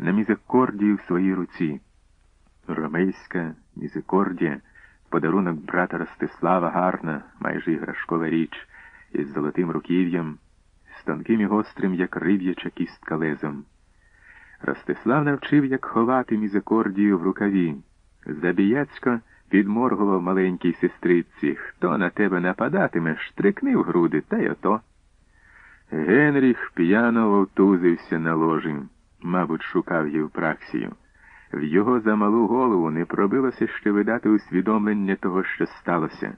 на мізикордію в своїй руці. Ромейська мізикордія, подарунок брата Ростислава гарна, майже іграшкова річ, із золотим руків'ям, з тонким і гострим, як риб'яча кістка лезом. Ростислав навчив, як ховати мізикордію в рукаві. Забіяцько підморгував маленькій сестриці. Хто на тебе нападатиме, штрикни в груди, та й ото. Генріх п'яно вовтузився на ложі, мабуть, шукав Євпраксію. В його замалу голову не пробилося ще видати усвідомлення того, що сталося.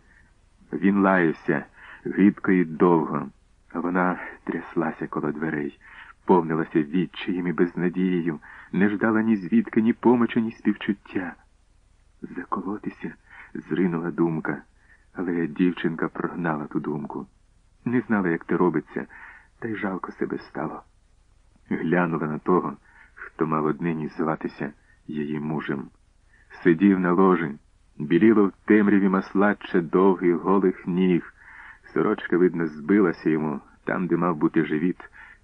Він лаявся гидко і довго, вона тряслася коло дверей, повнилася відчаєм і безнадією, не ждала ні звідки, ні помочі, ні співчуття. Заколотися зринула думка, але дівчинка прогнала ту думку. Не знала, як те робиться, та й жалко себе стало. Глянула на того, хто мав однині зватися її мужем. Сидів на ложі, біліло в темряві маслаччя довгих голих ніг. Сорочка, видно, збилася йому, там, де мав бути живіт,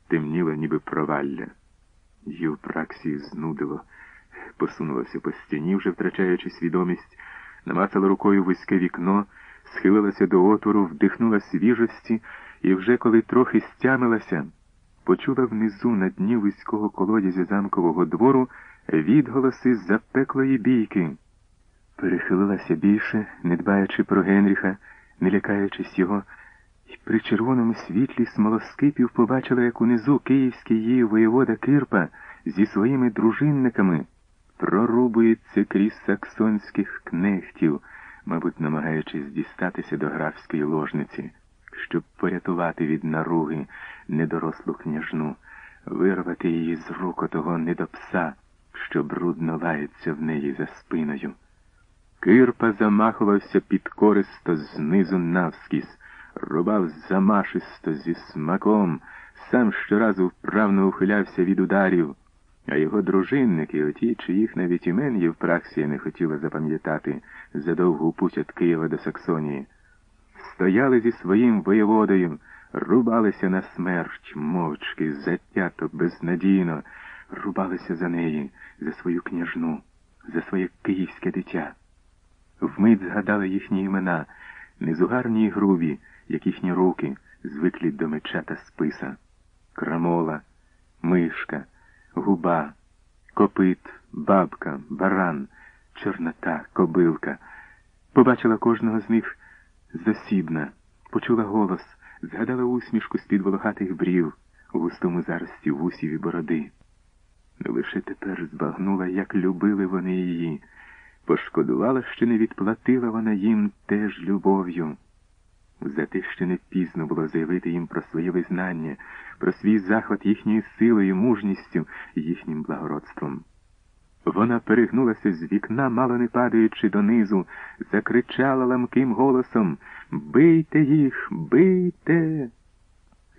темніло, ніби провалля. Євпраксію знудило, посунулася по стіні, вже втрачаючи свідомість, намацала рукою вузьке вікно, схилилася до отвору, вдихнула свіжості і вже коли трохи стямилася, почула внизу на дні вузького колодязя замкового двору відголоси запеклої бійки. Перехилилася більше, не дбаючи про Генріха, не лякаючись його, і при червоному світлі смолоскипів побачила, як унизу київський її воєвода Кирпа зі своїми дружинниками прорубується крізь саксонських кнехтів, мабуть, намагаючись дістатися до графської ложниці, щоб порятувати від наруги недорослу княжну, вирвати її з рук отого недопса, що брудно лається в неї за спиною. Кирпа замахувався підкористо знизу навскіз, рубав замашисто зі смаком, сам щоразу вправно ухилявся від ударів, а його дружинники, оті, чиїх навіть імен Євпраксія не хотіла запам'ятати за довгу путь від Києва до Саксонії, стояли зі своїм воєводою, рубалися на смерть, мовчки, затято, безнадійно, рубалися за неї, за свою княжну, за своє київське дитя. Вмить згадали їхні імена, незугарні й грубі, як їхні руки, звиклі до меча та списа. Крамола, мишка, губа, копит, бабка, баран, чорнота, кобилка. Побачила кожного з них засідна, почула голос, згадала усмішку з-під волохатих брів, у густому зарості вусів і бороди. Лише тепер збагнула, як любили вони її. Пошкодувала, що не відплатила вона їм теж любов'ю. За те, що не пізно було заявити їм про своє визнання, про свій захват їхньою силою, мужністю їхнім благородством. Вона перегнулася з вікна, мало не падаючи донизу, закричала ламким голосом Бийте їх, бийте.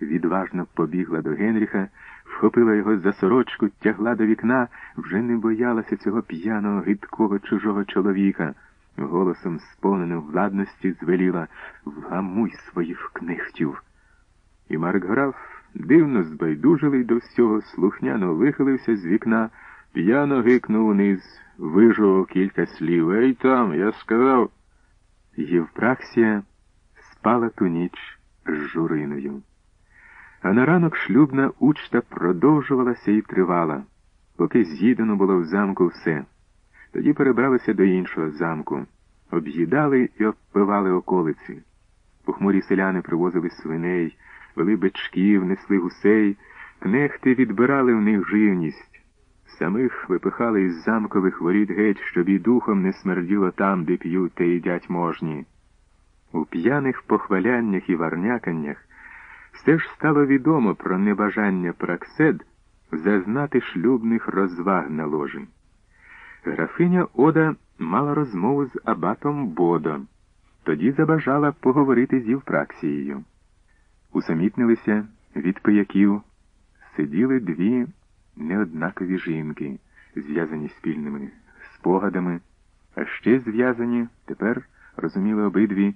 Відважно побігла до Генріха, вхопила його за сорочку, тягла до вікна, вже не боялася цього п'яного, гидкого чужого чоловіка. Голосом сповненим владності звеліла Вгамуй своїх книхтів. І Маркграф, дивно збайдужилий до всього, слухняно вихилився з вікна, п'яно гикнув униз, вижував кілька слів. Ей там, я сказав. Євпраксія спала ту ніч з журиною. А на ранок шлюбна учта продовжувалася і тривала, поки з'їдено було в замку все. Тоді перебралися до іншого замку, об'їдали і обпивали околиці. Похмурі селяни привозили свиней, вели бичків, несли гусей, кнехти відбирали в них живність. Самих випихали із замкових воріт геть, щоб і духом не смерділо там, де п'ють та їдять можні. У п'яних похваляннях і варняканнях все ж стало відомо про небажання Праксед зазнати шлюбних розваг на ложі. Графиня Ода мала розмову з абатом Бодо, тоді забажала поговорити з Євпраксією. Усамітнилися від пияків, сиділи дві неоднакові жінки, зв'язані спільними спогадами, а ще зв'язані, тепер розуміли обидві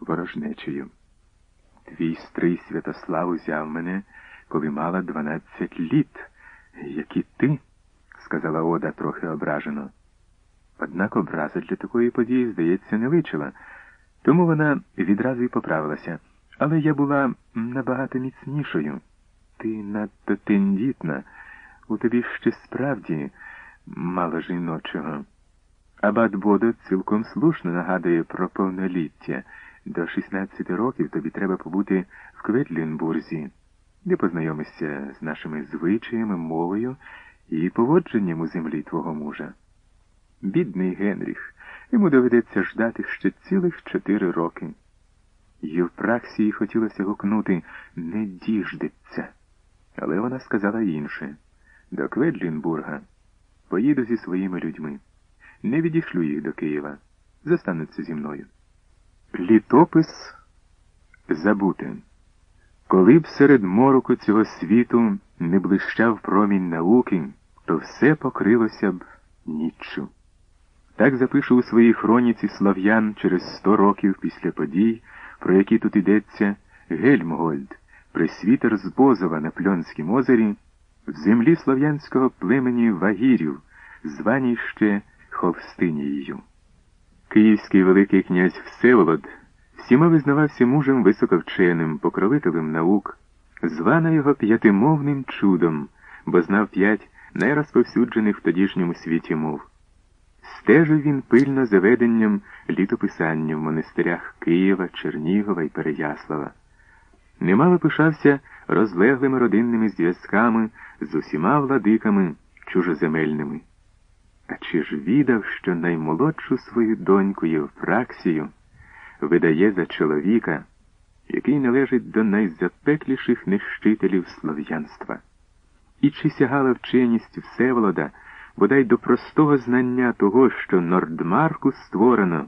ворожнечею. Твій стрий Святослав узяв мене, коли мала дванадцять літ, як і ти, сказала Ода трохи ображено. Однак образа для такої події, здається, не личила, тому вона відразу й поправилася. Але я була набагато міцнішою. Ти надто тендітна, у тобі ще справді мало жіночого. Абат Бодо цілком слушно нагадує про повноліття. До 16 років тобі треба побути в Кветлінбурзі, де познайомишся з нашими звичаями, мовою і поводженням у землі твого мужа. Бідний Генріх, йому доведеться ждати ще цілих чотири роки. Євпраксії хотілося гукнути не діждеться, але вона сказала інше до Кведлінбурга поїду зі своїми людьми. Не відійшлю їх до Києва. Застануться зі мною. Літопис забути. Коли б серед мороку цього світу не блищав промінь науки, то все покрилося б ніччю. Так запишу у своїй хроніці слав'ян через сто років після подій, про які тут йдеться Гельмгольд, присвітер з Бозова на Пльонськім озері, в землі слов'янського племені Вагірів, званій ще Ховстинією. Київський Великий князь Всеволод всіма визнавався мужем високовченим, покровителем наук, звана його п'ятимовним чудом, бо знав п'ять найрозповсюджених в тодішньому світі мов. Стежив він пильно за веденням літописання в монастирях Києва, Чернігова і Переяслава. Немало пишався розлеглими родинними зв'язками з усіма владиками чужоземельними. А чи ж відав, що наймолодшу свою доньку Євпраксію видає за чоловіка, який належить до найзапекліших нищителів слов'янства? І чи сягала вченість Всеволода бодай до простого знання того, що Нордмарку створено?